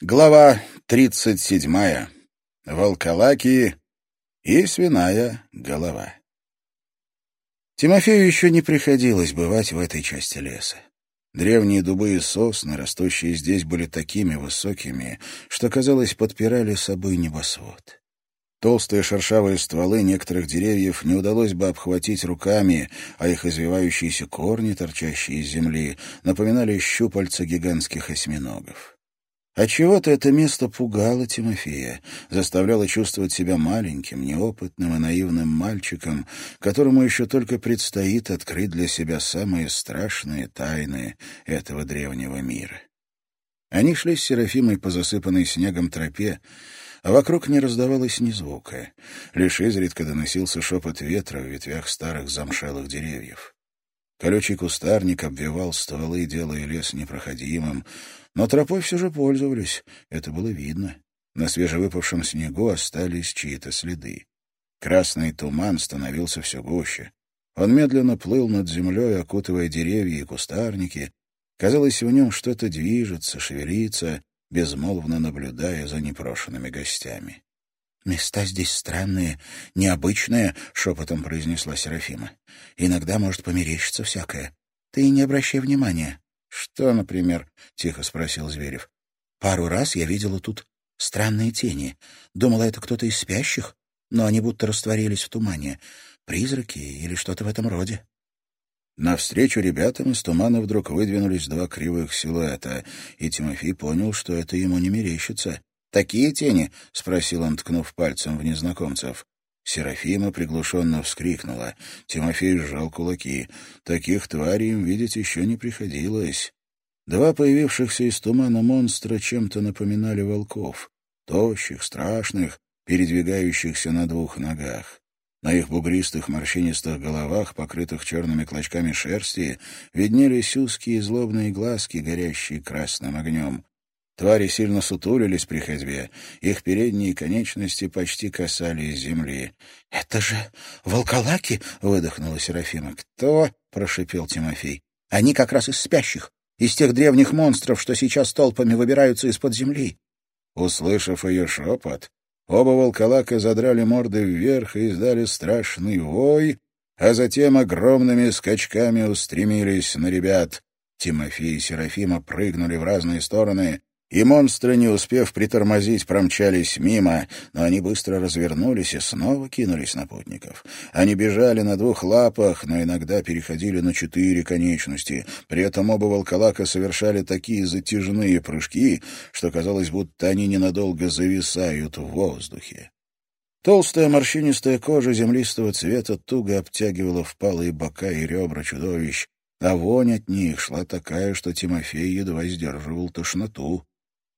Глава тридцать седьмая. Волколаки и свиная голова. Тимофею еще не приходилось бывать в этой части леса. Древние дубы и сосны, растущие здесь, были такими высокими, что, казалось, подпирали собой небосвод. Толстые шершавые стволы некоторых деревьев не удалось бы обхватить руками, а их извивающиеся корни, торчащие из земли, напоминали щупальца гигантских осьминогов. Отчего-то это место пугало Тимофея, заставляло чувствовать себя маленьким, неопытным и наивным мальчиком, которому еще только предстоит открыть для себя самые страшные тайны этого древнего мира. Они шли с Серафимой по засыпанной снегом тропе, а вокруг не раздавалось ни звука. Лишь изредка доносился шепот ветра в ветвях старых замшелых деревьев. Колючий кустарник обвивал стволы, делая лес непроходимым, но тропой все же пользовались, это было видно. На свежевыпавшем снегу остались чьи-то следы. Красный туман становился все гуще. Он медленно плыл над землей, окутывая деревья и кустарники. Казалось, в нем что-то движется, шевелится, безмолвно наблюдая за непрошенными гостями. «Места здесь странные, необычные», — шепотом произнесла Серафима. «Иногда может померещиться всякое. Ты не обращай внимания. «Что, например?» — тихо спросил Зверев. «Пару раз я видела тут странные тени. Думала, это кто-то из спящих, но они будто растворились в тумане. Призраки или что-то в этом роде». Навстречу ребятам из тумана вдруг выдвинулись два кривых силуэта, и Тимофей понял, что это ему не мерещится. «Такие тени?» — спросил он, ткнув пальцем в незнакомцев. Серафима приглушенно вскрикнула. Тимофей сжал кулаки. Таких тварей им видеть еще не приходилось. Два появившихся из тумана монстра чем-то напоминали волков. Тощих, страшных, передвигающихся на двух ногах. На их бугристых морщинистых головах, покрытых черными клочками шерсти, виднелись узкие злобные глазки, горящие красным огнем. Твари сильно сутулились при ходьбе, их передние конечности почти касались земли. — Это же волколаки! — выдохнула Серафима. — Кто? — прошипел Тимофей. — Они как раз из спящих, из тех древних монстров, что сейчас толпами выбираются из-под земли. Услышав ее шепот, оба волколака задрали морды вверх и издали страшный вой, а затем огромными скачками устремились на ребят. Тимофей и Серафима прыгнули в разные стороны — и монстры, не успев притормозить, промчались мимо, но они быстро развернулись и снова кинулись на путников. Они бежали на двух лапах, но иногда переходили на четыре конечности. При этом оба волколака совершали такие затяжные прыжки, что казалось, будто они ненадолго зависают в воздухе. Толстая морщинистая кожа землистого цвета туго обтягивала впалые бока и ребра чудовищ, а вонь от них шла такая, что Тимофей едва сдерживал тошноту.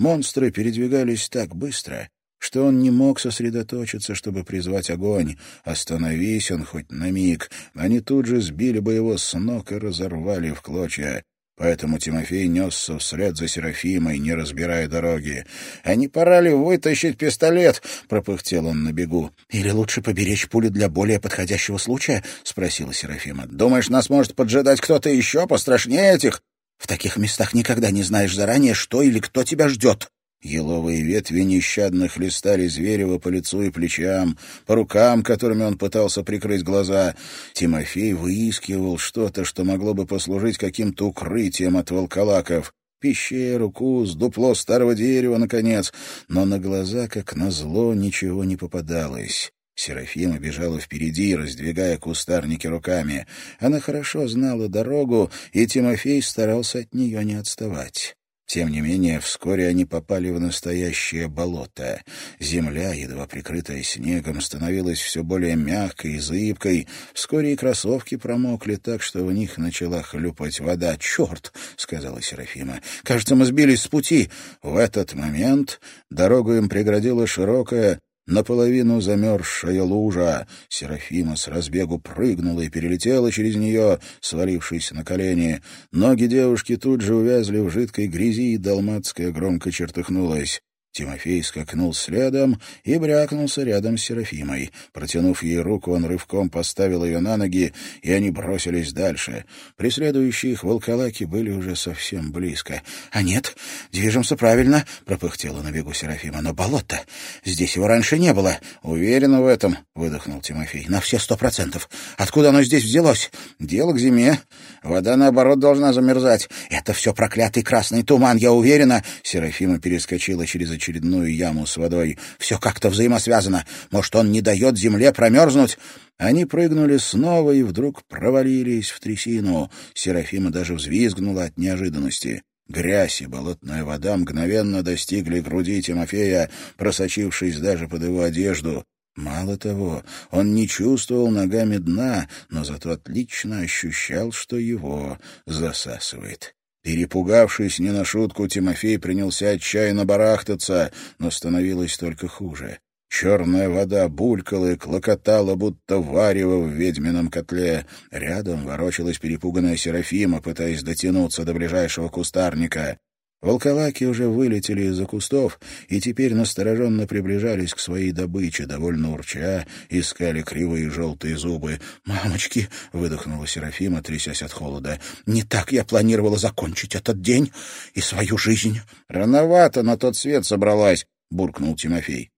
Монстры передвигались так быстро, что он не мог сосредоточиться, чтобы призвать огонь. Остановись он хоть на миг, они тут же сбили бы его с ног и разорвали в клочья. Поэтому Тимофей несся вслед за Серафимой, не разбирая дороги. «А не пора ли вытащить пистолет?» — пропыхтел он на бегу. «Или лучше поберечь пули для более подходящего случая?» — спросила Серафима. «Думаешь, нас может поджидать кто-то еще пострашнее этих?» В таких местах никогда не знаешь заранее, что или кто тебя ждет. Еловые ветви нещадно хлестали Зверева по лицу и плечам, по рукам, которыми он пытался прикрыть глаза. Тимофей выискивал что-то, что могло бы послужить каким-то укрытием от волколаков. Пещеру, куст, дупло старого дерева, наконец. Но на глаза, как назло, ничего не попадалось. Серафима бежала впереди, раздвигая кустарники руками. Она хорошо знала дорогу, и Тимофей старался от нее не отставать. Тем не менее, вскоре они попали в настоящее болото. Земля, едва прикрытая снегом, становилась все более мягкой и зыбкой. Вскоре и кроссовки промокли так, что в них начала хлюпать вода. «Черт!» — сказала Серафима. «Кажется, мы сбились с пути». В этот момент дорогу им преградила широкая, наполовину замерзшая лужа. Серафима с разбегу прыгнула и перелетела через нее, свалившись на колени. Ноги девушки тут же увязли в жидкой грязи, и Далматская громко чертыхнулась. Тимофей скакнул следом и брякнулся рядом с Серафимой. Протянув ей руку, он рывком поставил ее на ноги, и они бросились дальше. Преследующие их волколаки были уже совсем близко. — А нет, движемся правильно, — пропыхтела на бегу Серафима. — Но болото! Здесь его раньше не было. — Уверена в этом, — выдохнул Тимофей. — На все сто процентов. Откуда оно здесь взялось? — Дело к зиме. Вода, наоборот, должна замерзать. — Это все проклятый красный туман, я уверена. Серафима перескочила через очередную яму с водой. Все как-то взаимосвязано. Может, он не дает земле промерзнуть? Они прыгнули снова и вдруг провалились в трясину. Серафима даже взвизгнула от неожиданности. Грязь и болотная вода мгновенно достигли груди Тимофея, просочившись даже под его одежду. Мало того, он не чувствовал ногами дна, но зато отлично ощущал, что его засасывает. Перепугавшись не на шутку, Тимофей принялся отчаянно барахтаться, но становилось только хуже. Черная вода булькала и клокотала, будто варево в ведьмином котле. Рядом ворочалась перепуганная Серафима, пытаясь дотянуться до ближайшего кустарника. Волколаки уже вылетели из-за кустов и теперь настороженно приближались к своей добыче, довольно урча, искали кривые желтые зубы. «Мамочки!» — выдохнула Серафима, трясясь от холода. «Не так я планировала закончить этот день и свою жизнь!» «Рановато на тот свет собралась!» — буркнул Тимофей.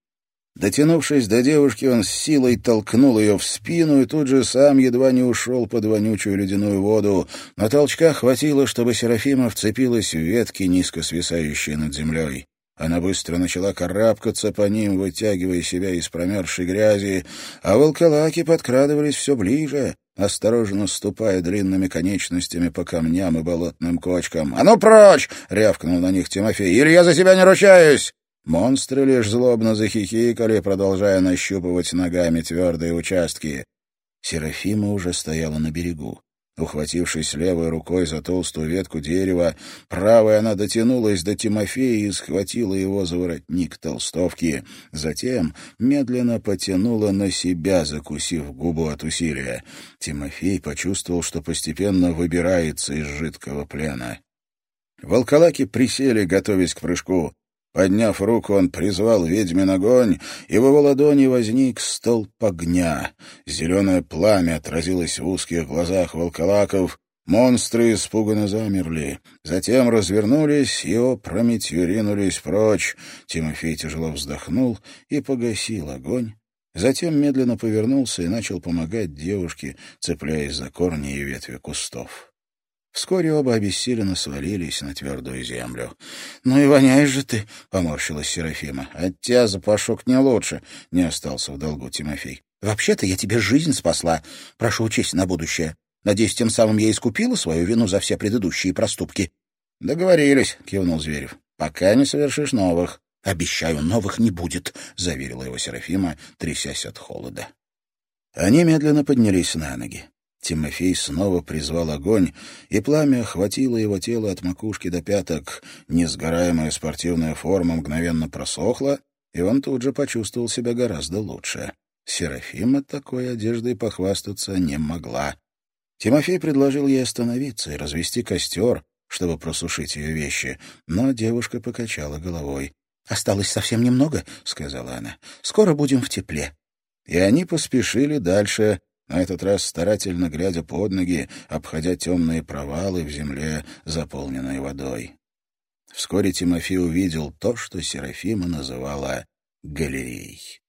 Дотянувшись до девушки, он с силой толкнул ее в спину и тут же сам едва не ушел под вонючую ледяную воду. Но толчка хватило, чтобы Серафима вцепилась в ветки, низко свисающие над землей. Она быстро начала карабкаться по ним, вытягивая себя из промерзшей грязи, а волколаки подкрадывались все ближе, осторожно ступая длинными конечностями по камням и болотным кочкам. «А ну прочь!» — рявкнул на них Тимофей. «Или я за себя не ручаюсь!» Монстры лишь злобно захихикали, продолжая нащупывать ногами твердые участки. Серафима уже стояла на берегу. Ухватившись левой рукой за толстую ветку дерева, правой она дотянулась до Тимофея и схватила его за воротник толстовки. Затем медленно потянула на себя, закусив губу от усилия. Тимофей почувствовал, что постепенно выбирается из жидкого плена. Волколаки присели, готовясь к прыжку. Подняв руку, он призвал ведьмин огонь, и в его ладони возник столб огня. Зеленое пламя отразилось в узких глазах волколаков. Монстры испуганно замерли. Затем развернулись и опрометью ринулись прочь. Тимофей тяжело вздохнул и погасил огонь. Затем медленно повернулся и начал помогать девушке, цепляясь за корни и ветви кустов. Вскоре оба обессиленно свалились на твердую землю. — Ну и воняешь же ты, — поморщилась Серафима. — От тебя запашок не лучше, — не остался в долгу Тимофей. — Вообще-то я тебе жизнь спасла. Прошу учесть на будущее. Надеюсь, тем самым я искупила свою вину за все предыдущие проступки. — Договорились, — кивнул Зверев. — Пока не совершишь новых. — Обещаю, новых не будет, — заверила его Серафима, трясясь от холода. Они медленно поднялись на ноги. Тимофей снова призвал огонь, и пламя охватило его тело от макушки до пяток. Несгораемая спортивная форма мгновенно просохла, и он тут же почувствовал себя гораздо лучше. Серафима такой одеждой похвастаться не могла. Тимофей предложил ей остановиться и развести костер, чтобы просушить ее вещи, но девушка покачала головой. «Осталось совсем немного», — сказала она. «Скоро будем в тепле». И они поспешили дальше, на этот раз старательно глядя под ноги, обходя темные провалы в земле, заполненные водой. Вскоре Тимофей увидел то, что Серафима называла галереей.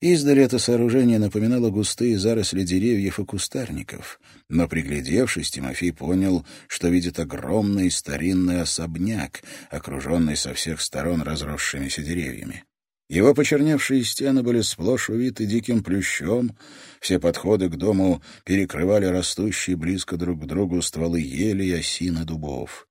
Издали это сооружение напоминало густые заросли деревьев и кустарников, но, приглядевшись, Тимофей понял, что видит огромный старинный особняк, окруженный со всех сторон разросшимися деревьями. Его почерневшие стены были сплошь увиты диким плющом, все подходы к дому перекрывали растущие близко друг к другу стволы ели и осины дубов.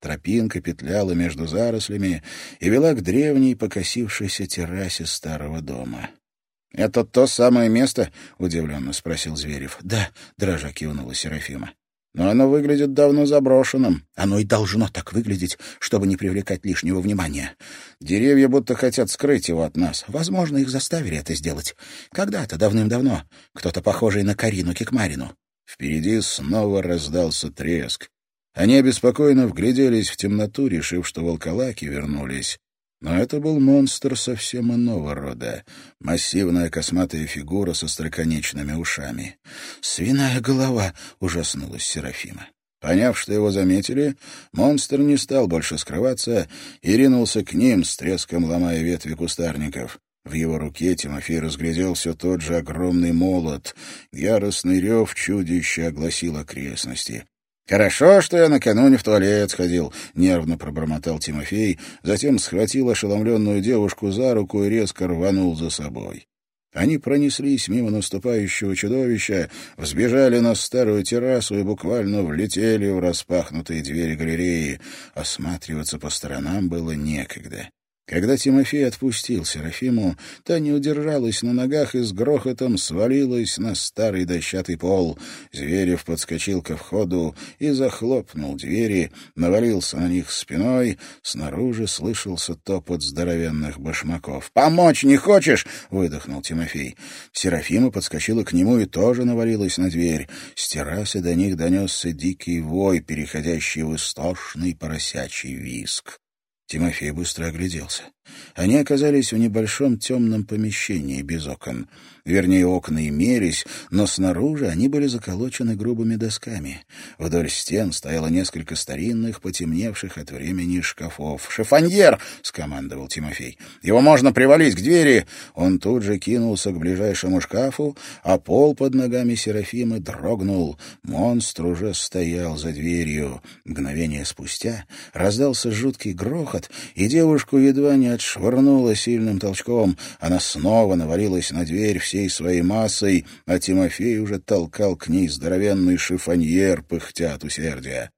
Тропинка петляла между зарослями и вела к древней покосившейся террасе старого дома. — Это то самое место? — удивленно спросил Зверев. — Да, — дрожа кивнула Серафима. Но оно выглядит давно заброшенным. Оно и должно так выглядеть, чтобы не привлекать лишнего внимания. Деревья будто хотят скрыть его от нас. Возможно, их заставили это сделать. Когда-то, давным-давно, кто-то похожий на Карину Кикмарину. Впереди снова раздался треск. Они обеспокоенно вгляделись в темноту, решив, что волколаки вернулись. Но это был монстр совсем иного рода. Массивная косматая фигура со строконечными ушами. «Свиная голова!» — ужаснулась Серафима. Поняв, что его заметили, монстр не стал больше скрываться и ринулся к ним, с треском ломая ветви кустарников. В его руке Тимофей разглядел все тот же огромный молот. Яростный рев чудища огласил окрестности. «Хорошо, что я накануне в туалет сходил», — нервно пробормотал Тимофей, затем схватил ошеломленную девушку за руку и резко рванул за собой. Они пронеслись мимо наступающего чудовища, взбежали на старую террасу и буквально влетели в распахнутые двери галереи. Осматриваться по сторонам было некогда. Когда Тимофей отпустил Серафиму, та не удержалась на ногах и с грохотом свалилась на старый дощатый пол. Зверев подскочил ко входу и захлопнул двери, навалился на них спиной. Снаружи слышался топот здоровенных башмаков. «Помочь не хочешь?» — выдохнул Тимофей. Серафима подскочила к нему и тоже навалилась на дверь. С террасы до них донесся дикий вой, переходящий в истошный поросячий виск. Тимофей быстро огляделся. Они оказались в небольшом темном помещении без окон. Вернее, окна имелись, но снаружи они были заколочены грубыми досками. Вдоль стен стояло несколько старинных, потемневших от времени шкафов. «Шифоньер!» — скомандовал Тимофей. «Его можно привалить к двери!» Он тут же кинулся к ближайшему шкафу, а пол под ногами Серафимы дрогнул. Монстр уже стоял за дверью. Мгновение спустя раздался жуткий грохот, и девушку едва не отшвырнула сильным толчком. Она снова навалилась на дверь всей своей массой, а Тимофей уже толкал к ней здоровенный шифоньер, пыхтя от усердия.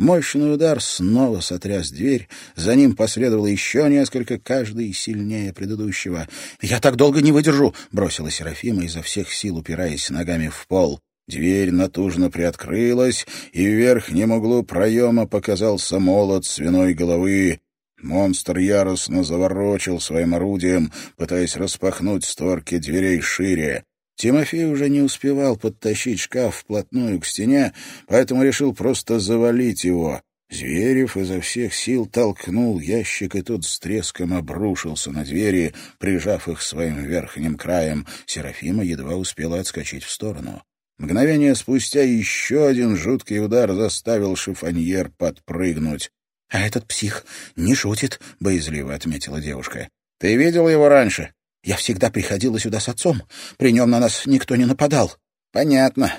Мощный удар снова сотряс дверь, за ним последовало еще несколько, каждый сильнее предыдущего. «Я так долго не выдержу!» — бросила Серафима, изо всех сил упираясь ногами в пол. Дверь натужно приоткрылась, и в верхнем углу проема показался молот свиной головы. Монстр яростно заворочил своим орудием, пытаясь распахнуть створки дверей шире. Тимофей уже не успевал подтащить шкаф вплотную к стене, поэтому решил просто завалить его. Зверев изо всех сил толкнул ящик, и тот с треском обрушился на двери, прижав их своим верхним краем. Серафима едва успела отскочить в сторону. Мгновение спустя еще один жуткий удар заставил шифоньер подпрыгнуть. «А этот псих не шутит», — боязливо отметила девушка. «Ты видел его раньше?» «Я всегда приходила сюда с отцом. При нем на нас никто не нападал». «Понятно.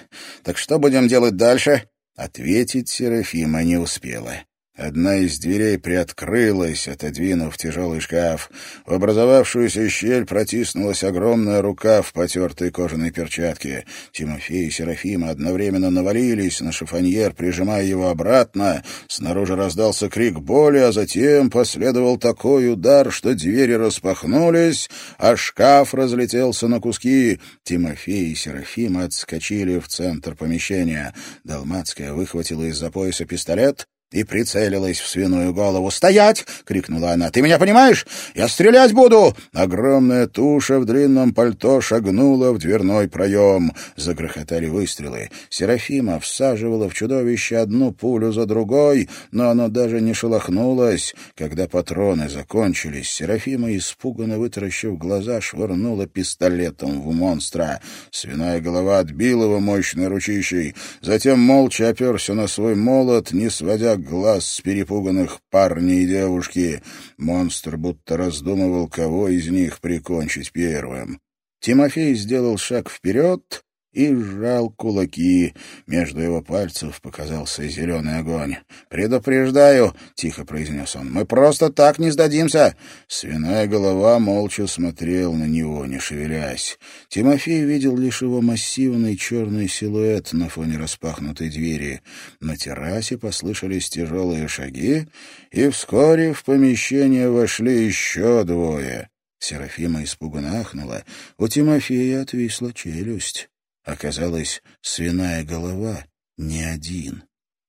Так что будем делать дальше?» Ответить Серафима не успела. Одна из дверей приоткрылась, отодвинув тяжелый шкаф. В образовавшуюся щель протиснулась огромная рука в потертой кожаной перчатке. Тимофей и Серафима одновременно навалились на шифоньер, прижимая его обратно. Снаружи раздался крик боли, а затем последовал такой удар, что двери распахнулись, а шкаф разлетелся на куски. Тимофей и Серафима отскочили в центр помещения. Далмацкая выхватила из-за пояса пистолет и прицелилась в свиную голову. «Стоять!» — крикнула она. «Ты меня понимаешь? Я стрелять буду!» Огромная туша в длинном пальто шагнула в дверной проем. Загрохотали выстрелы. Серафима всаживала в чудовище одну пулю за другой, но оно даже не шелохнулось. Когда патроны закончились, Серафима, испуганно вытаращив глаза, швырнула пистолетом в монстра. Свиная голова отбила его мощной ручищей. Затем молча оперся на свой молот, не сводя глаз с перепуганных парней и девушки. Монстр будто раздумывал, кого из них прикончить первым. Тимофей сделал шаг вперед и сжал кулаки. Между его пальцев показался зеленый огонь. «Предупреждаю», — тихо произнес он, — «мы просто так не сдадимся». Свиная голова молча смотрел на него, не шевелясь. Тимофей видел лишь его массивный черный силуэт на фоне распахнутой двери. На террасе послышались тяжелые шаги, и вскоре в помещение вошли еще двое. Серафима испуганно ахнула. У Тимофея отвисла челюсть. Оказалось, свиная голова не один.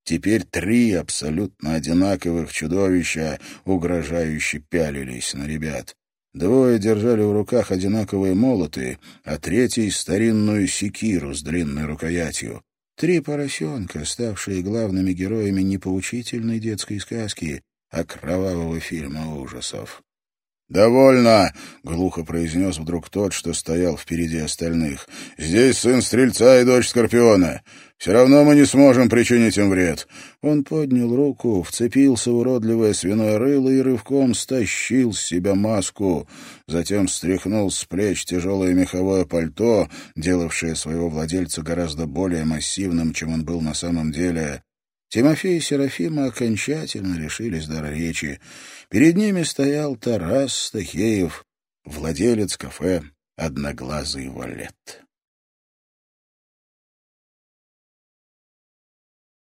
Теперь три абсолютно одинаковых чудовища угрожающе пялились на ребят. Двое держали в руках одинаковые молоты, а третий — старинную секиру с длинной рукоятью. Три поросенка, ставшие главными героями не поучительной детской сказки, а кровавого фильма ужасов. «Довольно!» — глухо произнес вдруг тот, что стоял впереди остальных. «Здесь сын Стрельца и дочь Скорпиона. Все равно мы не сможем причинить им вред». Он поднял руку, вцепился в уродливое свиное рыло и рывком стащил с себя маску. Затем стряхнул с плеч тяжелое меховое пальто, делавшее своего владельца гораздо более массивным, чем он был на самом деле. Тимофей и Серафима окончательно лишились дара речи. Перед ними стоял Тарас Стахеев, владелец кафе «Одноглазый валет».